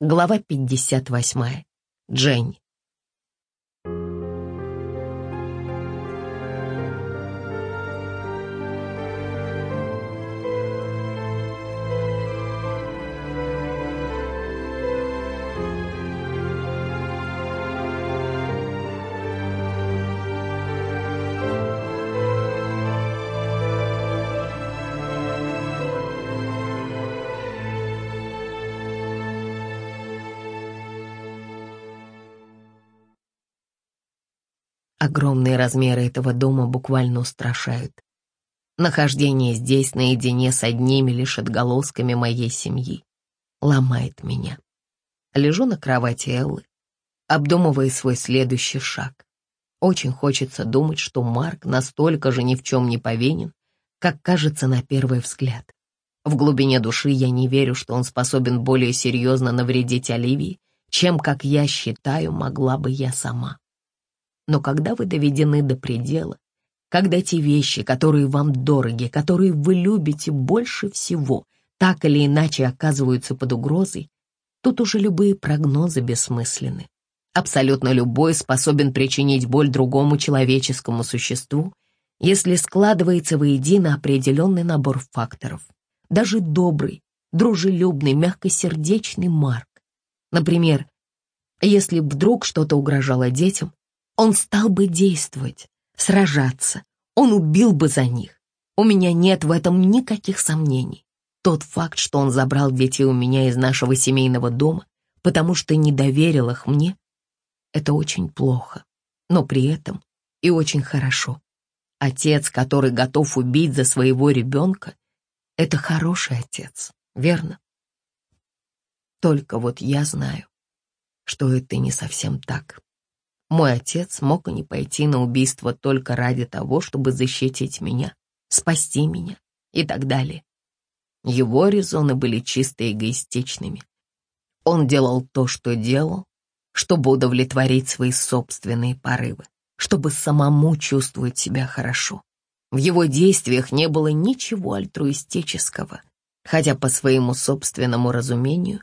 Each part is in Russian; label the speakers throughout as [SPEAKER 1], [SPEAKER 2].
[SPEAKER 1] Глава 58. Дженни. Огромные размеры этого дома буквально устрашают. Нахождение здесь наедине с одними лишь отголосками моей семьи ломает меня. Лежу на кровати Эллы, обдумывая свой следующий шаг. Очень хочется думать, что Марк настолько же ни в чем не повинен, как кажется на первый взгляд. В глубине души я не верю, что он способен более серьезно навредить Оливии, чем, как я считаю, могла бы я сама. Но когда вы доведены до предела, когда те вещи, которые вам дороги, которые вы любите больше всего, так или иначе оказываются под угрозой, тут уже любые прогнозы бессмысленны. Абсолютно любой способен причинить боль другому человеческому существу, если складывается воедино определенный набор факторов. Даже добрый, дружелюбный, мягкосердечный Марк. Например, если вдруг что-то угрожало детям, он стал бы действовать, сражаться, он убил бы за них. У меня нет в этом никаких сомнений. Тот факт, что он забрал детей у меня из нашего семейного дома, потому что не доверил их мне, это очень плохо, но при этом и очень хорошо. Отец, который готов убить за своего ребенка, это хороший отец, верно? Только вот я знаю, что это не совсем так. Мой отец мог и не пойти на убийство только ради того, чтобы защитить меня, спасти меня и так далее. Его резоны были чисто эгоистичными. Он делал то, что делал, чтобы удовлетворить свои собственные порывы, чтобы самому чувствовать себя хорошо. В его действиях не было ничего альтруистического, хотя по своему собственному разумению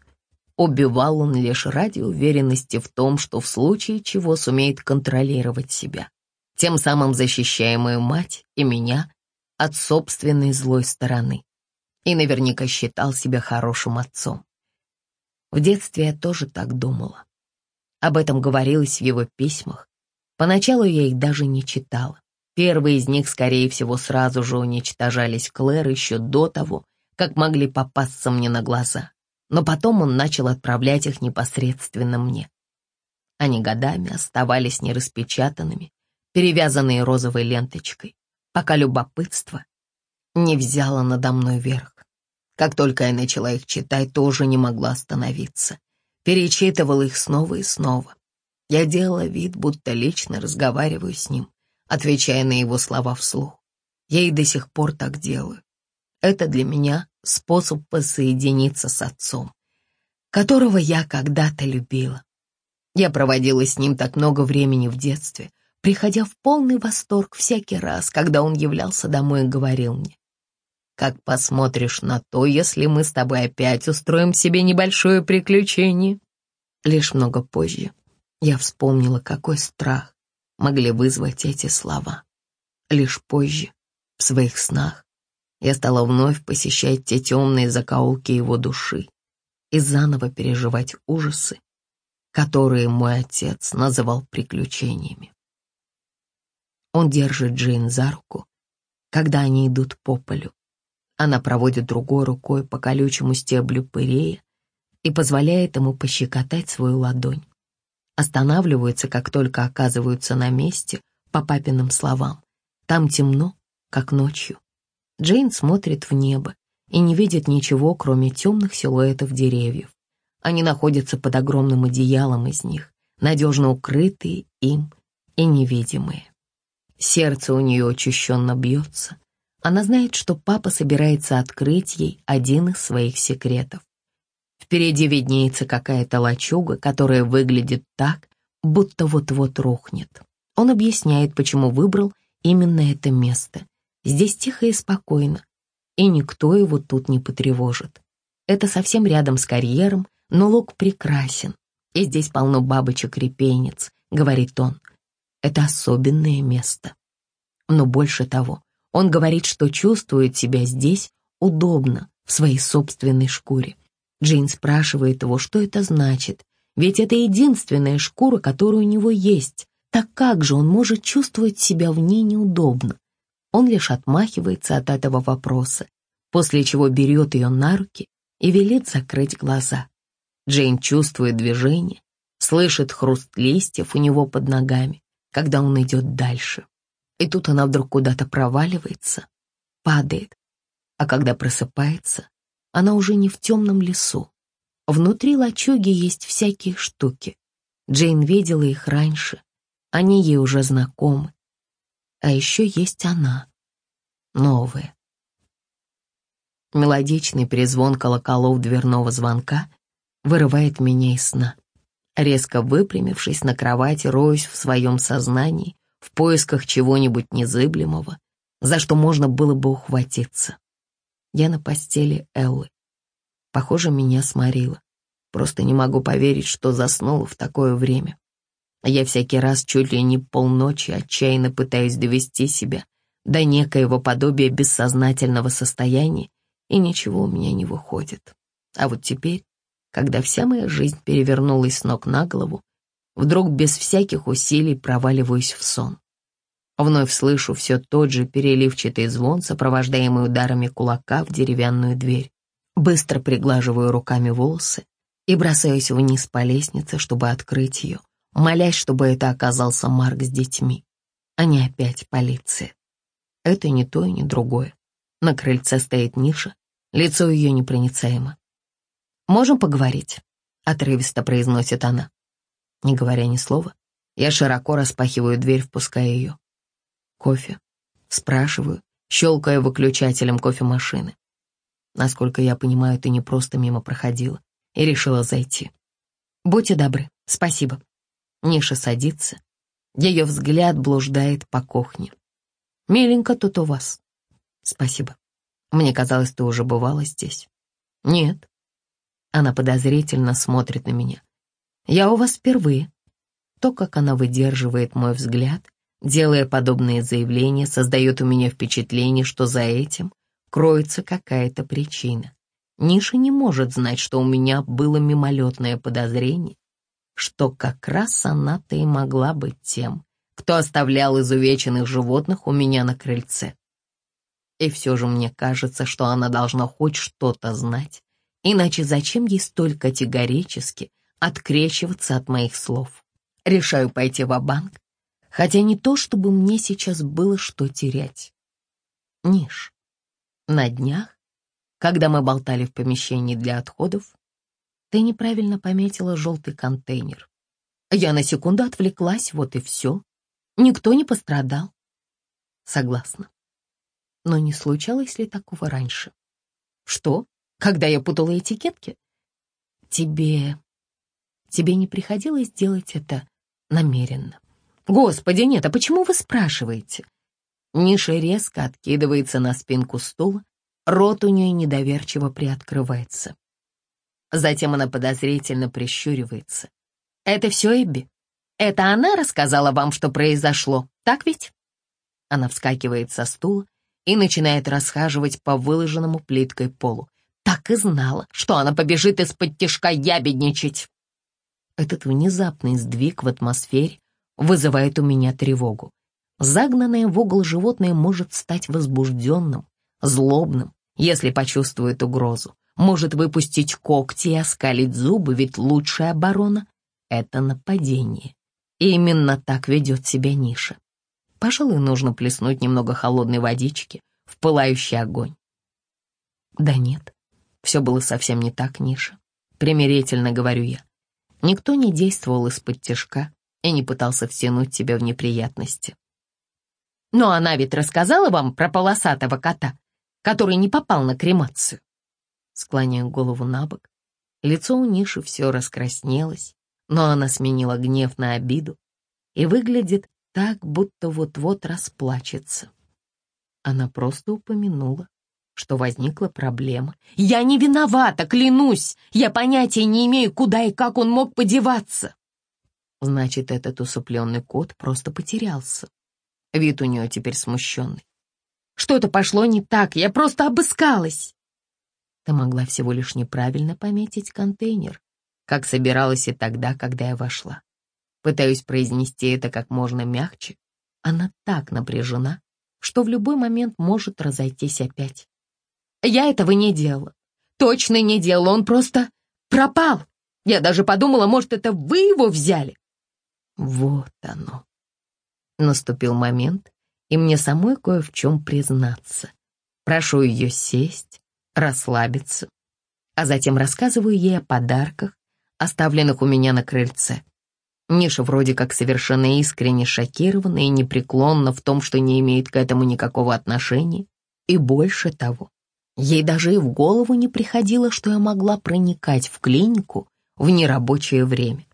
[SPEAKER 1] Убивал он лишь ради уверенности в том, что в случае чего сумеет контролировать себя, тем самым защищая мою мать и меня от собственной злой стороны. И наверняка считал себя хорошим отцом. В детстве я тоже так думала. Об этом говорилось в его письмах. Поначалу я их даже не читала. Первые из них, скорее всего, сразу же уничтожались Клэр еще до того, как могли попасться мне на глаза но потом он начал отправлять их непосредственно мне. Они годами оставались нераспечатанными, перевязанные розовой ленточкой, пока любопытство не взяло надо мной верх. Как только я начала их читать, тоже не могла остановиться. Перечитывала их снова и снова. Я делала вид, будто лично разговариваю с ним, отвечая на его слова вслух. Я и до сих пор так делаю. Это для меня способ посоединиться с отцом, которого я когда-то любила. Я проводила с ним так много времени в детстве, приходя в полный восторг всякий раз, когда он являлся домой и говорил мне, «Как посмотришь на то, если мы с тобой опять устроим себе небольшое приключение?» Лишь много позже я вспомнила, какой страх могли вызвать эти слова. Лишь позже, в своих снах, я стала вновь посещать те темные закоулки его души и заново переживать ужасы, которые мой отец называл приключениями. Он держит Джейн за руку, когда они идут по полю. Она проводит другой рукой по колючему стеблю пырея и позволяет ему пощекотать свою ладонь. Останавливаются, как только оказываются на месте, по папиным словам. Там темно, как ночью. Джейн смотрит в небо и не видит ничего, кроме темных силуэтов деревьев. Они находятся под огромным одеялом из них, надежно укрытые им и невидимые. Сердце у нее очищенно бьется. Она знает, что папа собирается открыть ей один из своих секретов. Впереди виднеется какая-то лачуга, которая выглядит так, будто вот-вот рухнет. Он объясняет, почему выбрал именно это место Здесь тихо и спокойно, и никто его тут не потревожит. Это совсем рядом с карьером, но луг прекрасен, и здесь полно бабочек-репейниц, говорит он. Это особенное место. Но больше того, он говорит, что чувствует себя здесь удобно, в своей собственной шкуре. Джейн спрашивает его, что это значит, ведь это единственная шкура, которая у него есть. Так как же он может чувствовать себя в ней неудобно? Он лишь отмахивается от этого вопроса, после чего берет ее на руки и велит закрыть глаза. Джейн чувствует движение, слышит хруст листьев у него под ногами, когда он идет дальше. И тут она вдруг куда-то проваливается, падает, а когда просыпается, она уже не в темном лесу. Внутри лачуги есть всякие штуки. Джейн видела их раньше, они ей уже знакомы. А еще есть она, новая. Мелодичный перезвон колоколов дверного звонка вырывает меня из сна. Резко выпрямившись на кровати, роюсь в своем сознании в поисках чего-нибудь незыблемого, за что можно было бы ухватиться. Я на постели Эллы. Похоже, меня сморило. Просто не могу поверить, что заснула в такое время. Я всякий раз чуть ли не полночи отчаянно пытаюсь довести себя до некоего подобия бессознательного состояния, и ничего у меня не выходит. А вот теперь, когда вся моя жизнь перевернулась с ног на голову, вдруг без всяких усилий проваливаюсь в сон. Вновь слышу все тот же переливчатый звон, сопровождаемый ударами кулака в деревянную дверь. Быстро приглаживаю руками волосы и бросаюсь вниз по лестнице, чтобы открыть ее, молясь, чтобы это оказался Марк с детьми, а не опять полиция. Это не то и не другое. На крыльце стоит Ниша, лицо ее непроницаемо. «Можем поговорить?» — отрывисто произносит она. Не говоря ни слова, я широко распахиваю дверь, впуская ее. Кофе? Спрашиваю, щелкая выключателем кофемашины. Насколько я понимаю, ты не просто мимо проходила и решила зайти. Будьте добры, спасибо. Ниша садится. Ее взгляд блуждает по кухне. Миленько тут у вас. Спасибо. Мне казалось, ты уже бывала здесь. Нет. Она подозрительно смотрит на меня. Я у вас впервые. То, как она выдерживает мой взгляд, Делая подобные заявления, создает у меня впечатление, что за этим кроется какая-то причина. Ниша не может знать, что у меня было мимолетное подозрение, что как раз она-то и могла быть тем, кто оставлял изувеченных животных у меня на крыльце. И все же мне кажется, что она должна хоть что-то знать, иначе зачем ей столь категорически открещиваться от моих слов? Решаю пойти в банк хотя не то, чтобы мне сейчас было что терять. Ниш, на днях, когда мы болтали в помещении для отходов, ты неправильно пометила желтый контейнер. Я на секунду отвлеклась, вот и все. Никто не пострадал. Согласна. Но не случалось ли такого раньше? Что? Когда я путала этикетки? Тебе... Тебе не приходилось делать это намеренно? «Господи, нет, а почему вы спрашиваете?» Ниша резко откидывается на спинку стула, рот у нее недоверчиво приоткрывается. Затем она подозрительно прищуривается. «Это все Эбби? Это она рассказала вам, что произошло, так ведь?» Она вскакивает со стула и начинает расхаживать по выложенному плиткой полу. Так и знала, что она побежит из-под тишка ябедничать. Этот внезапный сдвиг в атмосфере вызывает у меня тревогу. Загнанное в угол животное может стать возбужденным, злобным, если почувствует угрозу. Может выпустить когти и оскалить зубы, ведь лучшая оборона — это нападение. И именно так ведет себя Ниша. Пожалуй, нужно плеснуть немного холодной водички в пылающий огонь. Да нет, все было совсем не так, Ниша. Примирительно говорю я. Никто не действовал из-под тяжка, и не пытался втянуть тебя в неприятности. Но она ведь рассказала вам про полосатого кота, который не попал на кремацию. Склоняю голову на бок. Лицо у Ниши все раскраснелось, но она сменила гнев на обиду и выглядит так, будто вот-вот расплачется. Она просто упомянула. что возникла проблема. «Я не виновата, клянусь! Я понятия не имею, куда и как он мог подеваться!» Значит, этот усыпленный кот просто потерялся. Вид у нее теперь смущенный. «Что-то пошло не так, я просто обыскалась!» Ты могла всего лишь неправильно пометить контейнер, как собиралась и тогда, когда я вошла. Пытаюсь произнести это как можно мягче. Она так напряжена, что в любой момент может разойтись опять. Я этого не делала. Точно не делала, он просто пропал. Я даже подумала, может, это вы его взяли. Вот оно. Наступил момент, и мне самой кое в чем признаться. Прошу ее сесть, расслабиться, а затем рассказываю ей о подарках, оставленных у меня на крыльце. Ниша вроде как совершенно искренне шокирована и непреклонна в том, что не имеет к этому никакого отношения. И больше того, Ей даже и в голову не приходило, что я могла проникать в клинику в нерабочее время.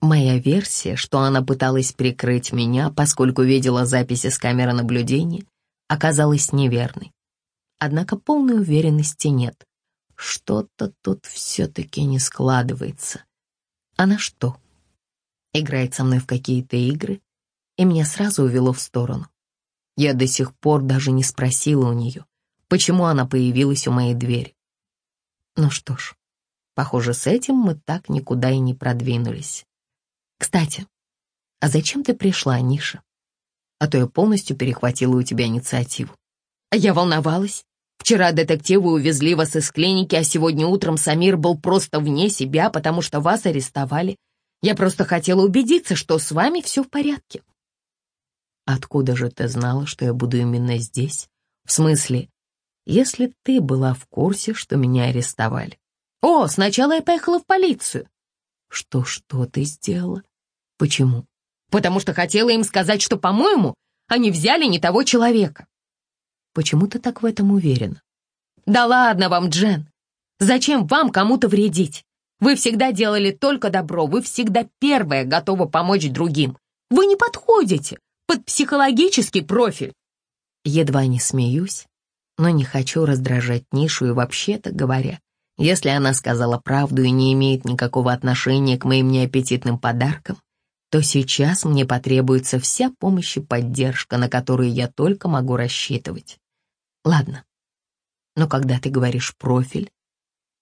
[SPEAKER 1] Моя версия, что она пыталась прикрыть меня, поскольку видела записи с камеры наблюдения, оказалась неверной. Однако полной уверенности нет. Что-то тут все-таки не складывается. Она что, играет со мной в какие-то игры? И меня сразу увело в сторону. Я до сих пор даже не спросила у нее, почему она появилась у моей двери. Ну что ж, похоже, с этим мы так никуда и не продвинулись. Кстати, а зачем ты пришла, Ниша? А то я полностью перехватила у тебя инициативу. А я волновалась. Вчера детективы увезли вас из клиники, а сегодня утром Самир был просто вне себя, потому что вас арестовали. Я просто хотела убедиться, что с вами все в порядке. Откуда же ты знала, что я буду именно здесь? В смысле, если ты была в курсе, что меня арестовали. О, сначала я поехала в полицию. Что-что ты сделала? Почему? Потому что хотела им сказать, что, по-моему, они взяли не того человека. Почему ты так в этом уверена? Да ладно вам, Джен. Зачем вам кому-то вредить? Вы всегда делали только добро, вы всегда первая готова помочь другим. Вы не подходите под психологический профиль. Едва не смеюсь, но не хочу раздражать Нишу и вообще-то говоря, если она сказала правду и не имеет никакого отношения к моим неаппетитным подаркам, то сейчас мне потребуется вся помощь и поддержка, на которую я только могу рассчитывать. Ладно, но когда ты говоришь «профиль»,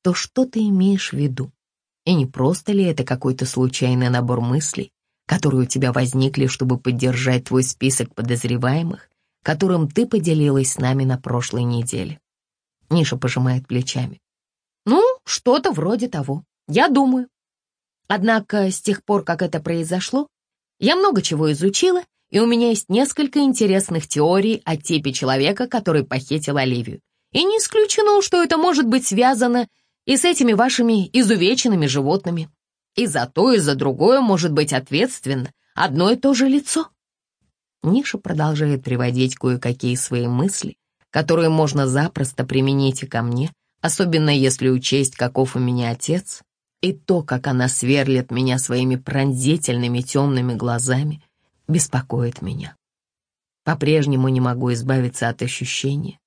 [SPEAKER 1] то что ты имеешь в виду? И не просто ли это какой-то случайный набор мыслей, которые у тебя возникли, чтобы поддержать твой список подозреваемых, которым ты поделилась с нами на прошлой неделе. Ниша пожимает плечами. Ну, что-то вроде того, я думаю. Однако с тех пор, как это произошло, я много чего изучила, и у меня есть несколько интересных теорий о типе человека, который похитил Оливию. И не исключено, что это может быть связано и с этими вашими изувеченными животными. И за то, и за другое может быть ответственно одно и то же лицо. Ниша продолжает приводить кое-какие свои мысли, которые можно запросто применить и ко мне, особенно если учесть, каков у меня отец, и то, как она сверлит меня своими пронзительными темными глазами, беспокоит меня. По-прежнему не могу избавиться от ощущения,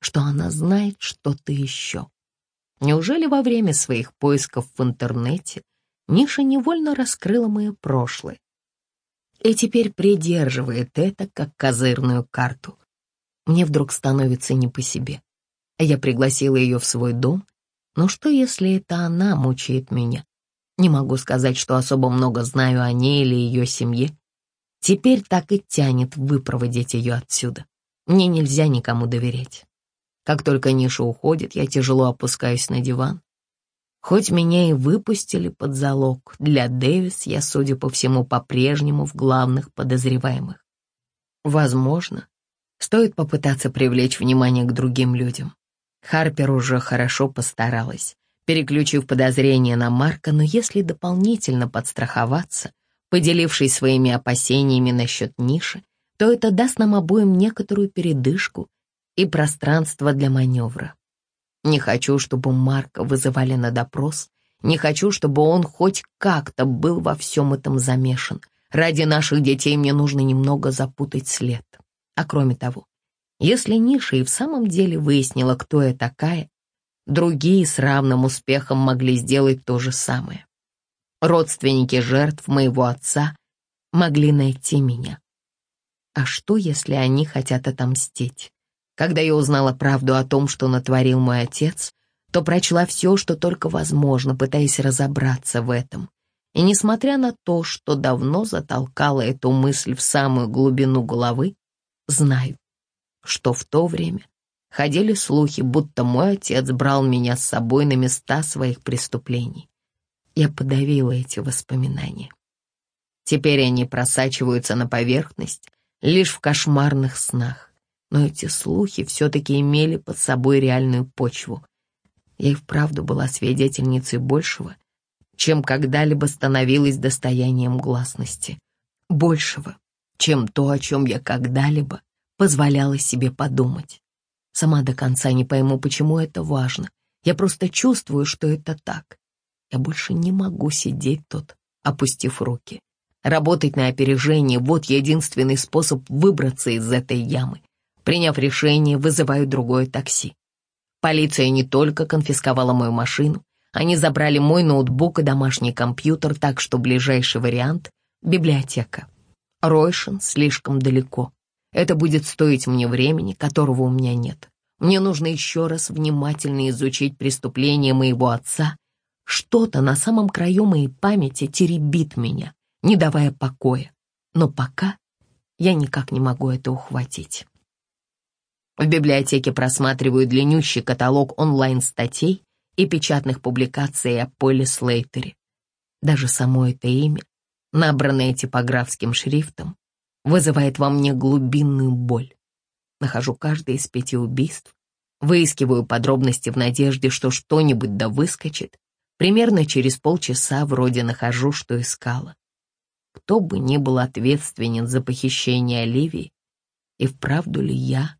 [SPEAKER 1] что она знает что-то еще. Неужели во время своих поисков в интернете Ниша невольно раскрыла мое прошлое, и теперь придерживает это как козырную карту. Мне вдруг становится не по себе. Я пригласила ее в свой дом, но что, если это она мучает меня? Не могу сказать, что особо много знаю о ней или ее семье. Теперь так и тянет выпроводить ее отсюда. Мне нельзя никому доверять. Как только Ниша уходит, я тяжело опускаюсь на диван Хоть меня и выпустили под залог, для Дэвис я, судя по всему, по-прежнему в главных подозреваемых. Возможно, стоит попытаться привлечь внимание к другим людям. Харпер уже хорошо постаралась, переключив подозрения на Марка, но если дополнительно подстраховаться, поделившись своими опасениями насчет ниши, то это даст нам обоим некоторую передышку и пространство для маневра. Не хочу, чтобы Марка вызывали на допрос. Не хочу, чтобы он хоть как-то был во всем этом замешан. Ради наших детей мне нужно немного запутать след. А кроме того, Если Ниша и в самом деле выяснила, кто я такая, другие с равным успехом могли сделать то же самое. Родственники жертв моего отца могли найти меня. А что, если они хотят отомстить? Когда я узнала правду о том, что натворил мой отец, то прочла все, что только возможно, пытаясь разобраться в этом. И несмотря на то, что давно затолкала эту мысль в самую глубину головы, знаю, что в то время ходили слухи, будто мой отец брал меня с собой на места своих преступлений. Я подавила эти воспоминания. Теперь они просачиваются на поверхность лишь в кошмарных снах. Но эти слухи все-таки имели под собой реальную почву. Я и вправду была свидетельницей большего, чем когда-либо становилась достоянием гласности. Большего, чем то, о чем я когда-либо позволяла себе подумать. Сама до конца не пойму, почему это важно. Я просто чувствую, что это так. Я больше не могу сидеть тут, опустив руки. Работать на опережение — вот единственный способ выбраться из этой ямы. Приняв решение, вызываю другое такси. Полиция не только конфисковала мою машину, они забрали мой ноутбук и домашний компьютер, так что ближайший вариант — библиотека. Ройшин слишком далеко. Это будет стоить мне времени, которого у меня нет. Мне нужно еще раз внимательно изучить преступление моего отца. Что-то на самом краю моей памяти теребит меня, не давая покоя. Но пока я никак не могу это ухватить. В библиотеке просматриваю длиннющий каталог онлайн-статей и печатных публикаций о Поле Слейтере. Даже само это имя, набранное типографским шрифтом, вызывает во мне глубинную боль. Нахожу каждое из пяти убийств, выискиваю подробности в надежде, что что-нибудь да выскочит. Примерно через полчаса вроде нахожу, что искала. Кто бы ни был ответственен за похищение Оливии, и вправду ли я,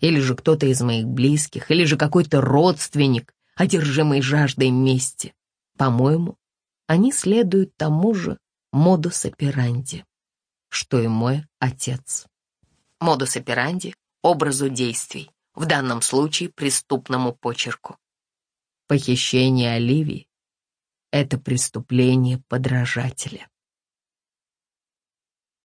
[SPEAKER 1] или же кто-то из моих близких, или же какой-то родственник, одержимый жаждой мести. По-моему, они следуют тому же модус операнди, что и мой отец. Модус операнди — образу действий, в данном случае преступному почерку. Похищение Оливии — это преступление подражателя.